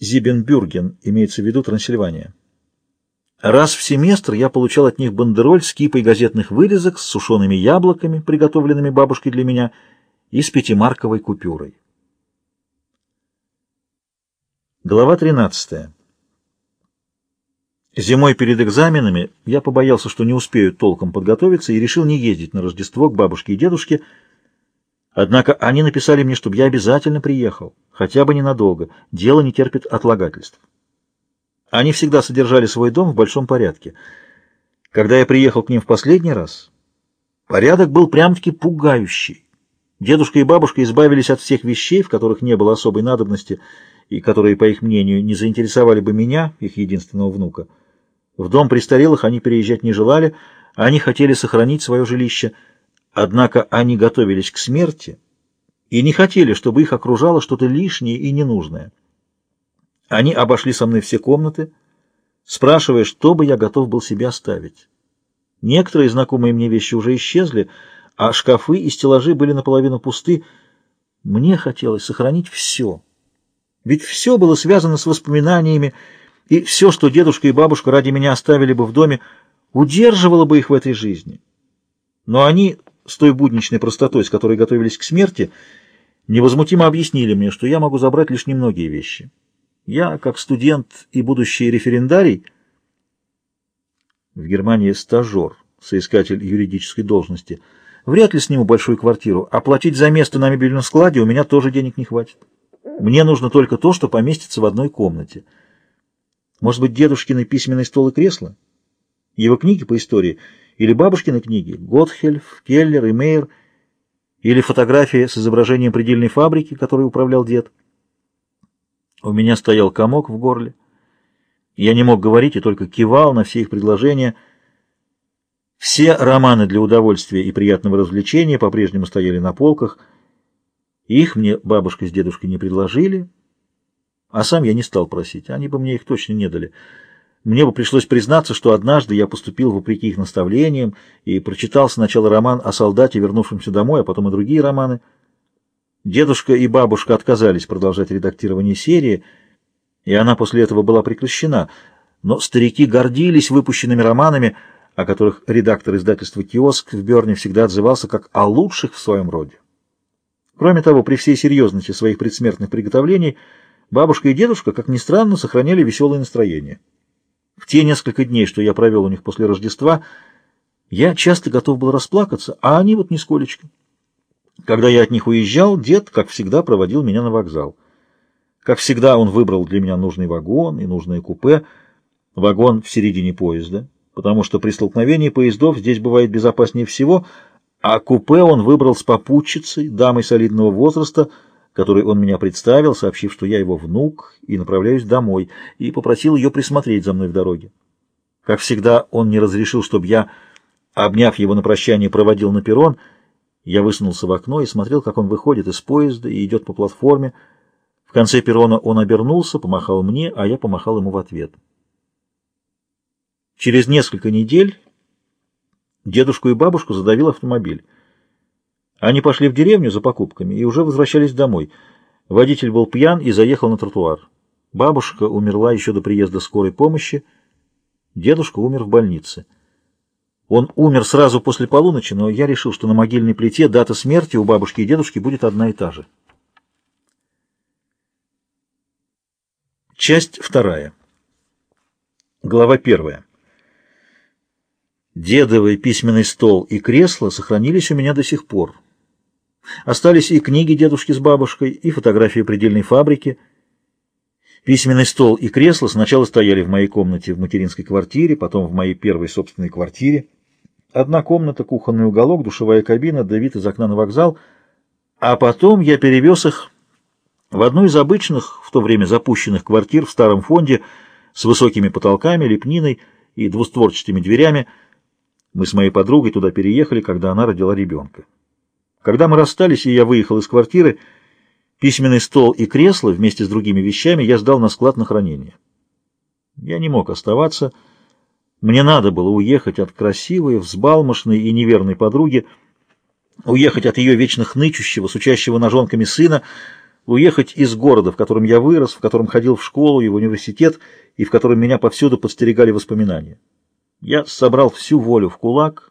Зибенбюрген, имеется в виду Трансильвания. Раз в семестр я получал от них бандероль с кипой газетных вырезок, с сушеными яблоками, приготовленными бабушкой для меня, и с пятимарковой купюрой. Глава 13. Зимой перед экзаменами я побоялся, что не успею толком подготовиться, и решил не ездить на Рождество к бабушке и дедушке. Однако они написали мне, чтобы я обязательно приехал, хотя бы ненадолго. Дело не терпит отлагательств. Они всегда содержали свой дом в большом порядке. Когда я приехал к ним в последний раз, порядок был прям-таки пугающий. Дедушка и бабушка избавились от всех вещей, в которых не было особой надобности, и которые, по их мнению, не заинтересовали бы меня, их единственного внука. В дом престарелых они переезжать не желали, они хотели сохранить свое жилище, однако они готовились к смерти и не хотели, чтобы их окружало что-то лишнее и ненужное. Они обошли со мной все комнаты, спрашивая, что бы я готов был себе оставить. Некоторые знакомые мне вещи уже исчезли, а шкафы и стеллажи были наполовину пусты. Мне хотелось сохранить все. Ведь все было связано с воспоминаниями, и все, что дедушка и бабушка ради меня оставили бы в доме, удерживало бы их в этой жизни. Но они, с той будничной простотой, с которой готовились к смерти, невозмутимо объяснили мне, что я могу забрать лишь немногие вещи. Я, как студент и будущий референдарий, в Германии стажер, соискатель юридической должности, вряд ли сниму большую квартиру, а платить за место на мебельном складе у меня тоже денег не хватит. Мне нужно только то, что поместится в одной комнате. Может быть, дедушкины письменный стол и кресло? Его книги по истории? Или бабушкины книги? Готхельф, Келлер и Мейер? Или фотографии с изображением предельной фабрики, которой управлял дед? У меня стоял комок в горле. Я не мог говорить и только кивал на все их предложения. Все романы для удовольствия и приятного развлечения по-прежнему стояли на полках. Их мне бабушка с дедушкой не предложили, а сам я не стал просить. Они бы мне их точно не дали. Мне бы пришлось признаться, что однажды я поступил вопреки их наставлениям и прочитал сначала роман о солдате, вернувшемся домой, а потом и другие романы — Дедушка и бабушка отказались продолжать редактирование серии, и она после этого была прекращена, но старики гордились выпущенными романами, о которых редактор издательства «Киоск» в Берне всегда отзывался как о лучших в своем роде. Кроме того, при всей серьезности своих предсмертных приготовлений, бабушка и дедушка, как ни странно, сохраняли веселое настроение. В те несколько дней, что я провел у них после Рождества, я часто готов был расплакаться, а они вот нисколечко. Когда я от них уезжал, дед, как всегда, проводил меня на вокзал. Как всегда, он выбрал для меня нужный вагон и нужное купе, вагон в середине поезда, потому что при столкновении поездов здесь бывает безопаснее всего, а купе он выбрал с попутчицей, дамой солидного возраста, которой он меня представил, сообщив, что я его внук и направляюсь домой, и попросил ее присмотреть за мной в дороге. Как всегда, он не разрешил, чтобы я, обняв его на прощание, проводил на перрон — я высунулся в окно и смотрел, как он выходит из поезда и идет по платформе. В конце перрона он обернулся, помахал мне, а я помахал ему в ответ. Через несколько недель дедушку и бабушку задавил автомобиль. Они пошли в деревню за покупками и уже возвращались домой. Водитель был пьян и заехал на тротуар. Бабушка умерла еще до приезда скорой помощи. Дедушка умер в больнице. Он умер сразу после полуночи, но я решил, что на могильной плите дата смерти у бабушки и дедушки будет одна и та же. Часть вторая. Глава первая. Дедовый письменный стол и кресло сохранились у меня до сих пор. Остались и книги дедушки с бабушкой, и фотографии предельной фабрики. Письменный стол и кресло сначала стояли в моей комнате в материнской квартире, потом в моей первой собственной квартире. Одна комната, кухонный уголок, душевая кабина, да вид из окна на вокзал. А потом я перевез их в одну из обычных, в то время запущенных квартир в старом фонде с высокими потолками, лепниной и двустворчатыми дверями. Мы с моей подругой туда переехали, когда она родила ребенка. Когда мы расстались, и я выехал из квартиры, письменный стол и кресло вместе с другими вещами я сдал на склад на хранение. Я не мог оставаться, мне надо было уехать от красивой, взбалмошной и неверной подруги, уехать от ее вечно хнычущего, сучащего ножонками сына, уехать из города, в котором я вырос, в котором ходил в школу и в университет, и в котором меня повсюду подстерегали воспоминания. Я собрал всю волю в кулак,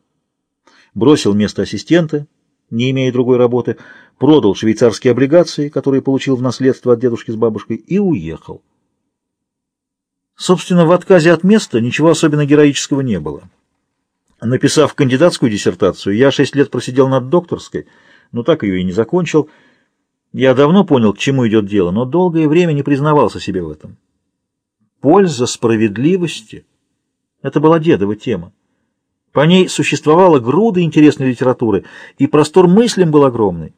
бросил место ассистента, не имея другой работы, продал швейцарские облигации, которые получил в наследство от дедушки с бабушкой, и уехал. Собственно, в отказе от места ничего особенно героического не было. Написав кандидатскую диссертацию, я шесть лет просидел над докторской, но так ее и не закончил. Я давно понял, к чему идет дело, но долгое время не признавался себе в этом. Польза справедливости — это была дедова тема. По ней существовала груда интересной литературы, и простор мыслям был огромный.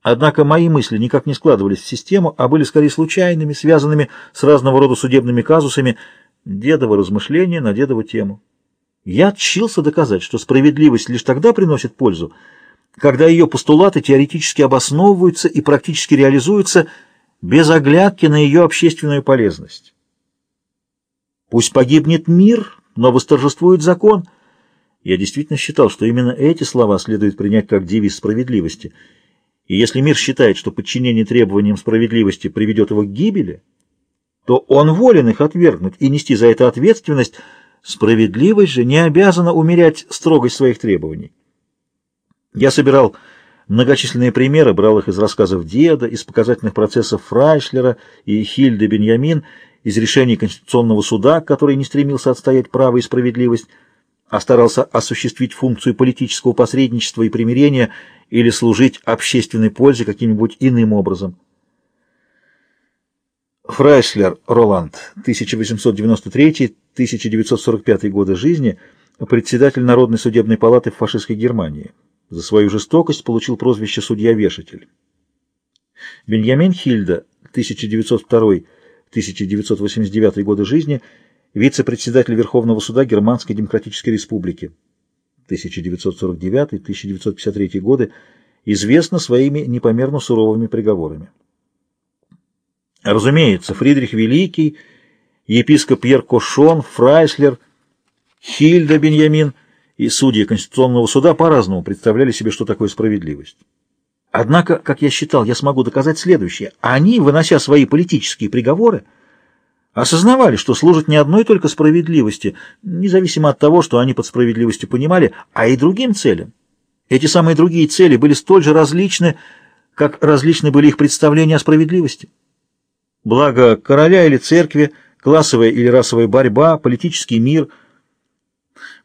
Однако мои мысли никак не складывались в систему, а были скорее случайными, связанными с разного рода судебными казусами, дедово размышления на дедову тему. Я тщился доказать, что справедливость лишь тогда приносит пользу, когда ее постулаты теоретически обосновываются и практически реализуются без оглядки на ее общественную полезность. Пусть погибнет мир, но восторжествует закон. Я действительно считал, что именно эти слова следует принять как девиз справедливости. И если мир считает, что подчинение требованиям справедливости приведет его к гибели, то он волен их отвергнуть и нести за это ответственность – Справедливость же не обязана умерять строгость своих требований. Я собирал многочисленные примеры, брал их из рассказов деда, из показательных процессов Фрайшлера и Хильды Беньямин, из решений Конституционного суда, который не стремился отстоять право и справедливость, а старался осуществить функцию политического посредничества и примирения или служить общественной пользе каким-нибудь иным образом. Фрайшлер Роланд, 1893-1945 годы жизни, председатель Народной судебной палаты в фашистской Германии. За свою жестокость получил прозвище «судья-вешатель». Беньямин Хильда, 1902-1989 годы жизни, вице-председатель Верховного суда Германской Демократической Республики, 1949-1953 годы, известна своими непомерно суровыми приговорами. Разумеется, Фридрих Великий, епископ Пьер Кошон, Фрайслер, Хильда Беньямин и судьи Конституционного суда по-разному представляли себе, что такое справедливость. Однако, как я считал, я смогу доказать следующее. Они, вынося свои политические приговоры, осознавали, что служат не одной только справедливости, независимо от того, что они под справедливостью понимали, а и другим целям. Эти самые другие цели были столь же различны, как различны были их представления о справедливости. Благо короля или церкви, классовая или расовая борьба, политический мир.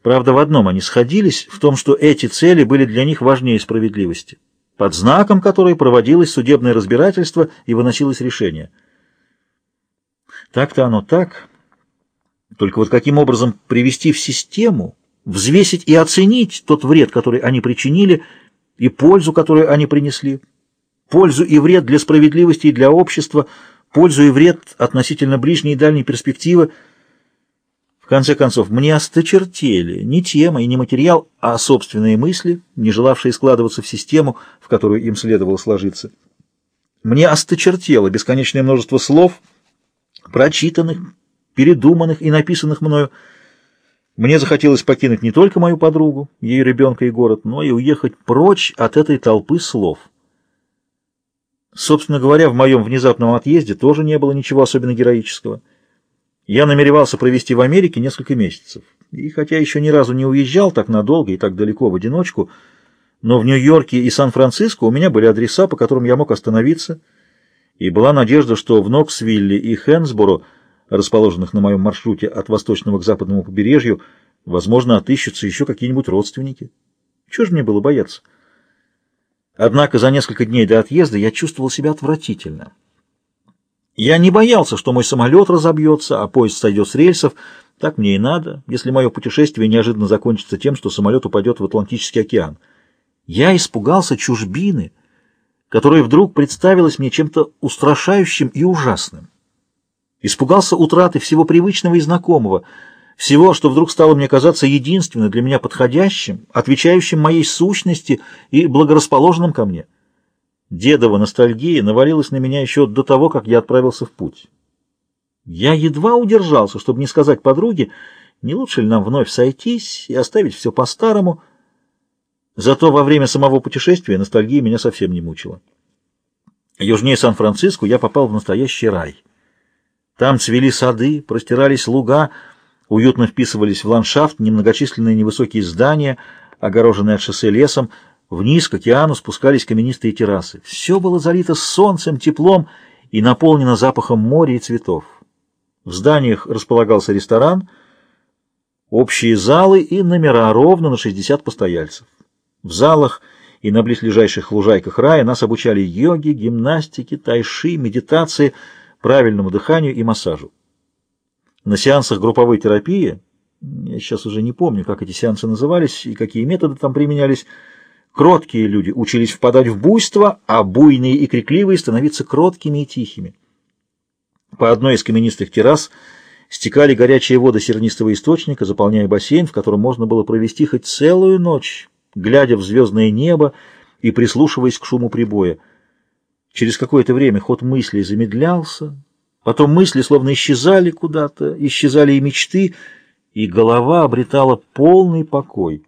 Правда, в одном они сходились, в том, что эти цели были для них важнее справедливости, под знаком которой проводилось судебное разбирательство и выносилось решение. Так-то оно так. Только вот каким образом привести в систему, взвесить и оценить тот вред, который они причинили, и пользу, которую они принесли, пользу и вред для справедливости и для общества – пользу и вред относительно ближней и дальней перспективы. Конце концов, мне осточертели не тема и не материал, а собственные мысли, не желавшие складываться в систему, в которую им следовало сложиться. Мне осточертело бесконечное множество слов, прочитанных, передуманных и написанных мною. Мне захотелось покинуть не только мою подругу, ее ребенка и город, но и уехать прочь от этой толпы слов. Собственно говоря, в моем внезапном отъезде тоже не было ничего особенно героического. Я намеревался провести в Америке несколько месяцев. И хотя еще ни разу не уезжал так надолго и так далеко в одиночку, но в Нью-Йорке и Сан-Франциско у меня были адреса, по которым я мог остановиться, и была надежда, что в Ноксвилле и Хэнсборо, расположенных на моем маршруте от восточного к западному побережью, возможно, отыщутся еще какие-нибудь родственники. Чего же мне было бояться? Однако за несколько дней до отъезда я чувствовал себя отвратительно. Я не боялся, что мой самолет разобьется, а поезд сойдет с рельсов. Так мне и надо, если мое путешествие неожиданно закончится тем, что самолет упадет в Атлантический океан. Я испугался чужбины, которая вдруг представилась мне чем-то устрашающим и ужасным. Испугался утраты всего привычного и знакомого — всего, что вдруг стало мне казаться единственным для меня подходящим, отвечающим моей сущности и благорасположенным ко мне. Дедова ностальгия навалилась на меня еще до того, как я отправился в путь. Я едва удержался, чтобы не сказать подруге, не лучше ли нам вновь сойтись и оставить все по-старому. Зато во время самого путешествия ностальгия меня совсем не мучила. Южнее Сан-Франциско я попал в настоящий рай. Там цвели сады, простирались луга, уютно вписывались в ландшафт немногочисленные невысокие здания, огороженные от шоссе лесом, вниз к океану спускались каменистые террасы. Все было залито солнцем, теплом и наполнено запахом моря и цветов. В зданиях располагался ресторан, общие залы и номера ровно на 60 постояльцев. В залах и на близлежащих лужайках рая нас обучали йоге, гимнастике, тайши, медитации, правильному дыханию и массажу. На сеансах групповой терапии, я сейчас уже не помню, как эти сеансы назывались и какие методы там применялись, кроткие люди учились впадать в буйство, а буйные и крикливые становиться кроткими и тихими. По одной из каменистых террас стекали горячие воды сернистого источника, заполняя бассейн, в котором можно было провести хоть целую ночь глядя в звездное небо и прислушиваясь к шуму прибоя. Через какое-то время ход мыслей замедлялся, потом мысли словно исчезали куда-то, исчезали и мечты, и голова обретала полный покой —